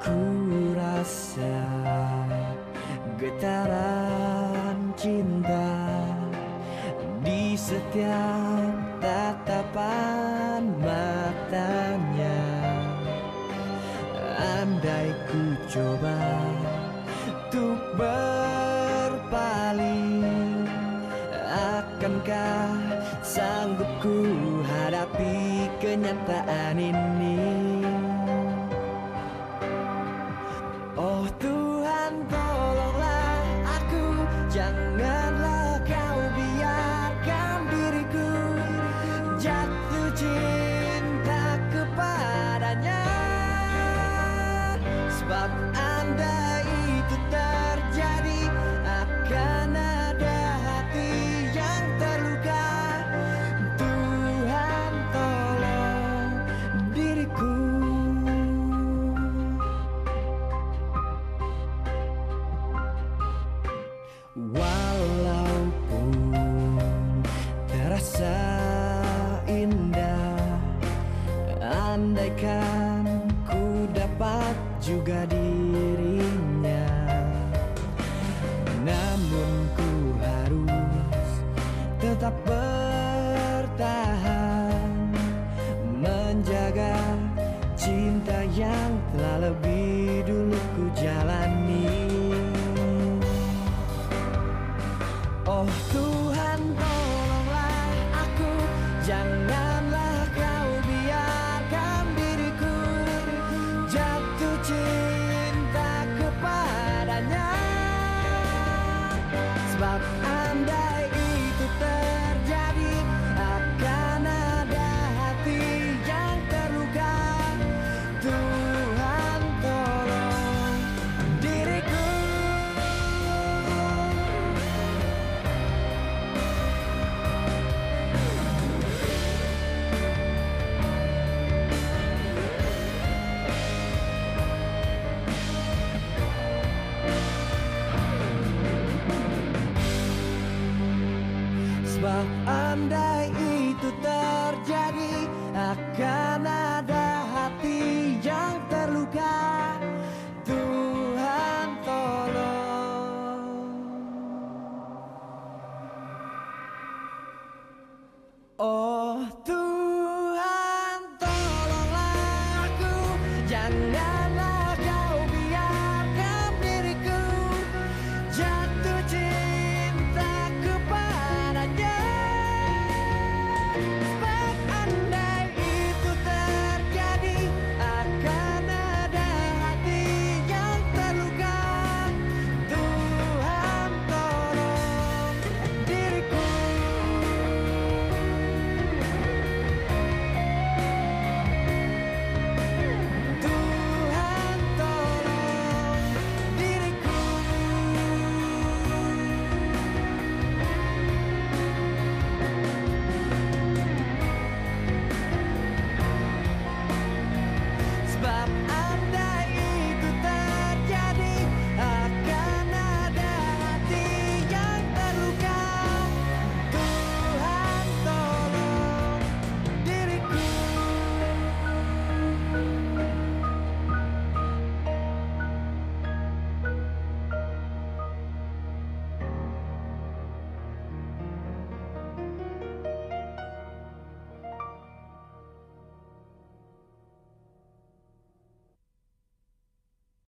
Ku rasa getaran cinta di setiap tatapan matanya. Andai ku coba untuk berpaling Akankah sanggup ku hadapi kenyataan ini tetap bertahan Menjaga cinta yang telah lebih dulu ku jalani. Oh Tuhan tolonglah aku Janganlah kau biarkan diriku Jatuh cinta kepadanya. Sebab andai itu terjadi Akan ada hati yang terluka. Tuhan tolong. Oh Tuhan tolonglah aku. Jangan